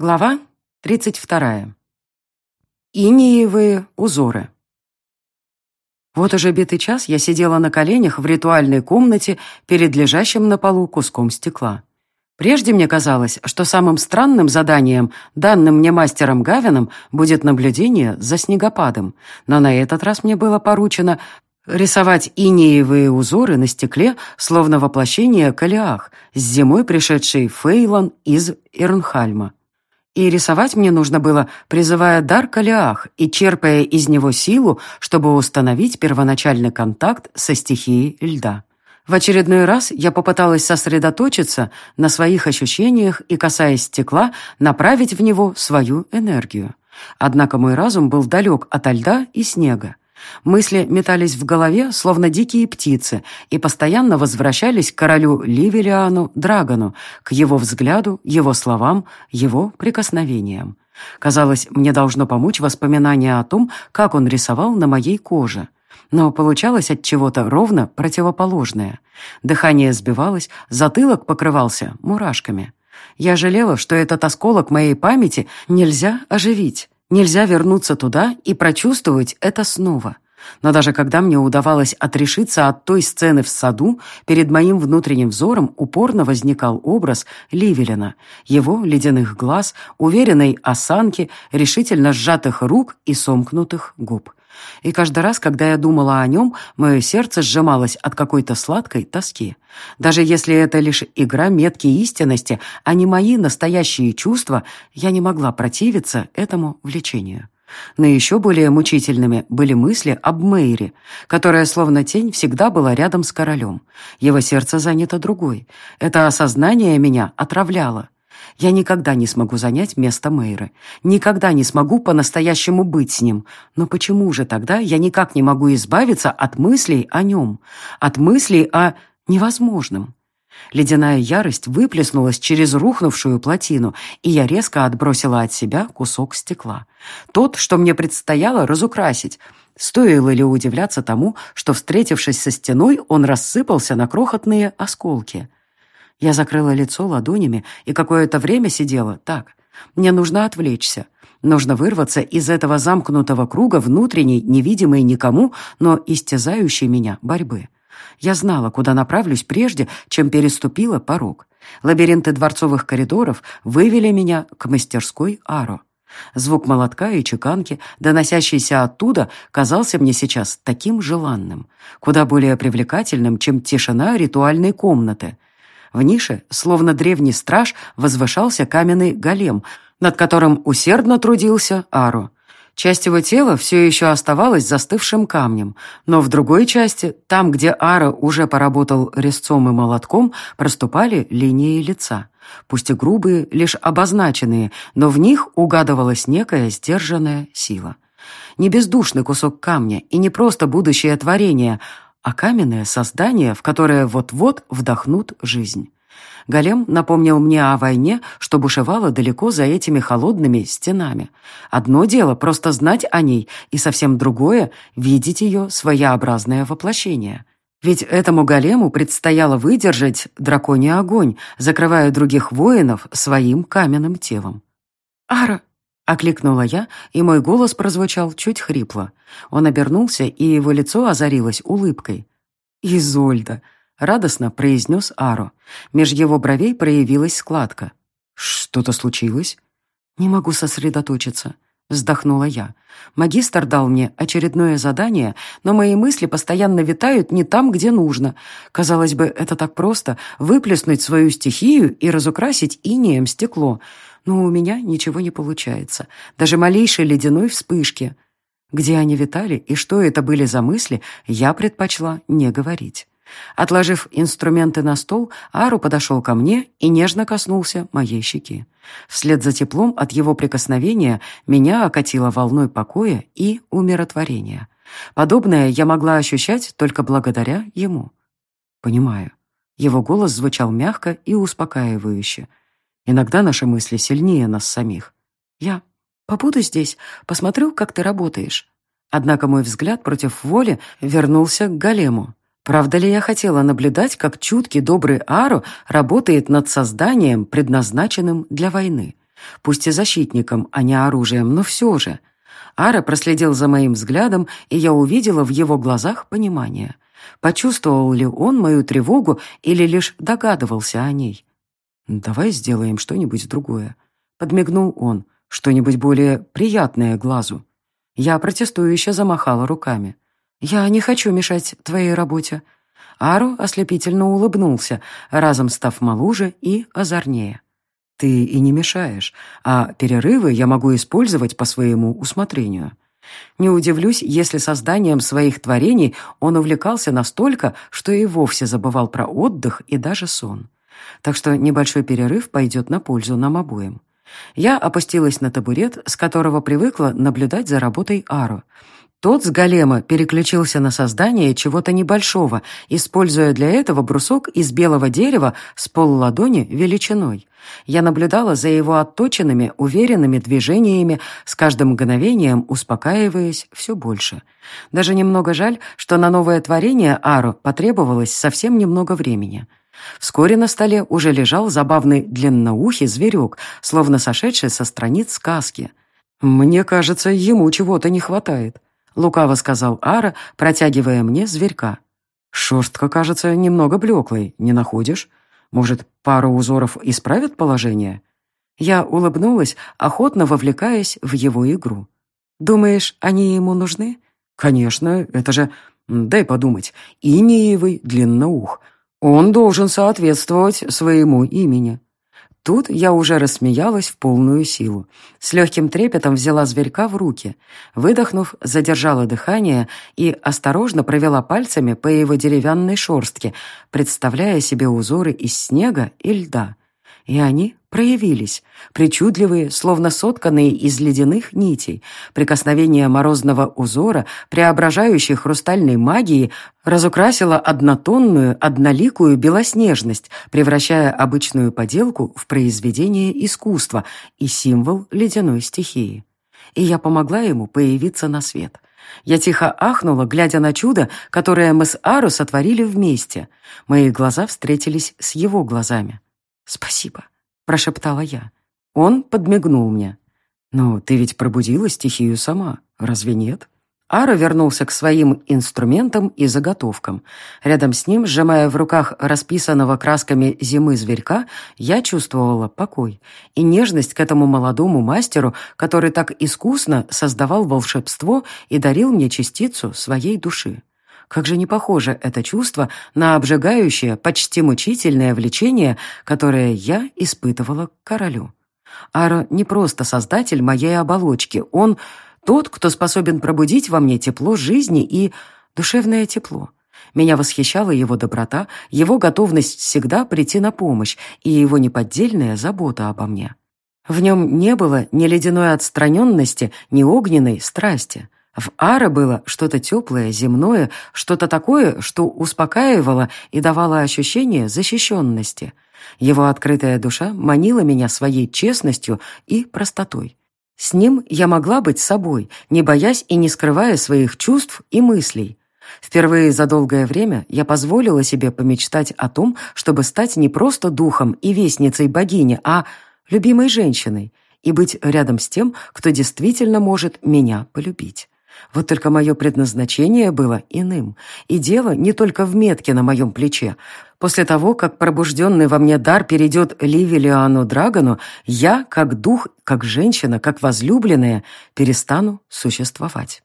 Глава 32. Иниевые узоры. Вот уже битый час я сидела на коленях в ритуальной комнате перед лежащим на полу куском стекла. Прежде мне казалось, что самым странным заданием, данным мне мастером Гавином, будет наблюдение за снегопадом, но на этот раз мне было поручено рисовать инеевые узоры на стекле, словно воплощение Калиах, с зимой пришедшей Фейлон из Ирнхальма. И рисовать мне нужно было, призывая дар Калиах и черпая из него силу, чтобы установить первоначальный контакт со стихией льда. В очередной раз я попыталась сосредоточиться на своих ощущениях и, касаясь стекла, направить в него свою энергию. Однако мой разум был далек от льда и снега. Мысли метались в голове, словно дикие птицы, и постоянно возвращались к королю Ливелиану Драгону, к его взгляду, его словам, его прикосновениям. Казалось, мне должно помочь воспоминание о том, как он рисовал на моей коже. Но получалось от чего-то ровно противоположное. Дыхание сбивалось, затылок покрывался мурашками. Я жалела, что этот осколок моей памяти нельзя оживить. Нельзя вернуться туда и прочувствовать это снова. Но даже когда мне удавалось отрешиться от той сцены в саду, перед моим внутренним взором упорно возникал образ Ливелина, его ледяных глаз, уверенной осанки, решительно сжатых рук и сомкнутых губ. И каждый раз, когда я думала о нем, мое сердце сжималось от какой-то сладкой тоски. Даже если это лишь игра метки истинности, а не мои настоящие чувства, я не могла противиться этому влечению. Но еще более мучительными были мысли об Мэйре, которая, словно тень, всегда была рядом с королем. Его сердце занято другой. Это осознание меня отравляло. Я никогда не смогу занять место Мэйры. Никогда не смогу по-настоящему быть с ним. Но почему же тогда я никак не могу избавиться от мыслей о нем? От мыслей о невозможном? Ледяная ярость выплеснулась через рухнувшую плотину, и я резко отбросила от себя кусок стекла. Тот, что мне предстояло разукрасить. Стоило ли удивляться тому, что, встретившись со стеной, он рассыпался на крохотные осколки? Я закрыла лицо ладонями и какое-то время сидела так. Мне нужно отвлечься. Нужно вырваться из этого замкнутого круга внутренней, невидимой никому, но истязающей меня борьбы. Я знала, куда направлюсь прежде, чем переступила порог. Лабиринты дворцовых коридоров вывели меня к мастерской Аро. Звук молотка и чеканки, доносящийся оттуда, казался мне сейчас таким желанным, куда более привлекательным, чем тишина ритуальной комнаты — в нише, словно древний страж, возвышался каменный голем, над которым усердно трудился Ару. Часть его тела все еще оставалась застывшим камнем, но в другой части, там, где Ара уже поработал резцом и молотком, проступали линии лица. Пусть и грубые, лишь обозначенные, но в них угадывалась некая сдержанная сила. Не бездушный кусок камня и не просто будущее творение, а каменное создание, в которое вот-вот вдохнут жизнь. Голем напомнил мне о войне, что бушевала далеко за этими холодными стенами. Одно дело просто знать о ней, и совсем другое — видеть ее своеобразное воплощение. Ведь этому голему предстояло выдержать драконий огонь, закрывая других воинов своим каменным телом. «Ара, Окликнула я, и мой голос прозвучал чуть хрипло. Он обернулся, и его лицо озарилось улыбкой. «Изольда!» — радостно произнес Аро. Меж его бровей проявилась складка. «Что-то случилось?» «Не могу сосредоточиться», — вздохнула я. «Магистр дал мне очередное задание, но мои мысли постоянно витают не там, где нужно. Казалось бы, это так просто — выплеснуть свою стихию и разукрасить инеем стекло но у меня ничего не получается, даже малейшей ледяной вспышки. Где они витали и что это были за мысли, я предпочла не говорить. Отложив инструменты на стол, Ару подошел ко мне и нежно коснулся моей щеки. Вслед за теплом от его прикосновения меня окатило волной покоя и умиротворения. Подобное я могла ощущать только благодаря ему. «Понимаю». Его голос звучал мягко и успокаивающе. Иногда наши мысли сильнее нас самих. Я побуду здесь, посмотрю, как ты работаешь. Однако мой взгляд против воли вернулся к голему. Правда ли я хотела наблюдать, как чуткий добрый Ару работает над созданием, предназначенным для войны? Пусть и защитником, а не оружием, но все же. Ара проследил за моим взглядом, и я увидела в его глазах понимание. Почувствовал ли он мою тревогу или лишь догадывался о ней? «Давай сделаем что-нибудь другое», — подмигнул он, «что-нибудь более приятное глазу». Я протестующе замахала руками. «Я не хочу мешать твоей работе». Ару ослепительно улыбнулся, разом став моложе и озорнее. «Ты и не мешаешь, а перерывы я могу использовать по своему усмотрению». Не удивлюсь, если созданием своих творений он увлекался настолько, что и вовсе забывал про отдых и даже сон. Так что небольшой перерыв пойдет на пользу нам обоим. Я опустилась на табурет, с которого привыкла наблюдать за работой Ару. Тот с голема переключился на создание чего-то небольшого, используя для этого брусок из белого дерева с полладони величиной. Я наблюдала за его отточенными, уверенными движениями, с каждым мгновением успокаиваясь все больше. Даже немного жаль, что на новое творение Ару потребовалось совсем немного времени. Вскоре на столе уже лежал забавный длинноухий зверек, словно сошедший со страниц сказки. «Мне кажется, ему чего-то не хватает», — лукаво сказал Ара, протягивая мне зверька. «Шерстка кажется немного блеклой, не находишь? Может, пару узоров исправит положение?» Я улыбнулась, охотно вовлекаясь в его игру. «Думаешь, они ему нужны?» «Конечно, это же... Дай подумать. Инеевый длинноух. Он должен соответствовать своему имени». Тут я уже рассмеялась в полную силу. С легким трепетом взяла зверька в руки. Выдохнув, задержала дыхание и осторожно провела пальцами по его деревянной шорстке, представляя себе узоры из снега и льда. И они проявились, причудливые, словно сотканные из ледяных нитей. Прикосновение морозного узора, преображающей хрустальной магии, разукрасило однотонную, одноликую белоснежность, превращая обычную поделку в произведение искусства и символ ледяной стихии. И я помогла ему появиться на свет. Я тихо ахнула, глядя на чудо, которое мы с Ару сотворили вместе. Мои глаза встретились с его глазами. «Спасибо», — прошептала я. Он подмигнул мне. «Ну, ты ведь пробудила стихию сама, разве нет?» Ара вернулся к своим инструментам и заготовкам. Рядом с ним, сжимая в руках расписанного красками зимы зверька, я чувствовала покой и нежность к этому молодому мастеру, который так искусно создавал волшебство и дарил мне частицу своей души. Как же не похоже это чувство на обжигающее, почти мучительное влечение, которое я испытывала к королю. Ара не просто создатель моей оболочки, он тот, кто способен пробудить во мне тепло жизни и душевное тепло. Меня восхищала его доброта, его готовность всегда прийти на помощь и его неподдельная забота обо мне. В нем не было ни ледяной отстраненности, ни огненной страсти. В Ара было что-то теплое, земное, что-то такое, что успокаивало и давало ощущение защищенности. Его открытая душа манила меня своей честностью и простотой. С ним я могла быть собой, не боясь и не скрывая своих чувств и мыслей. Впервые за долгое время я позволила себе помечтать о том, чтобы стать не просто духом и вестницей богини, а любимой женщиной и быть рядом с тем, кто действительно может меня полюбить. Вот только мое предназначение было иным, и дело не только в метке на моем плече. После того, как пробужденный во мне дар перейдет Ливелиану Драгону, я, как дух, как женщина, как возлюбленная, перестану существовать.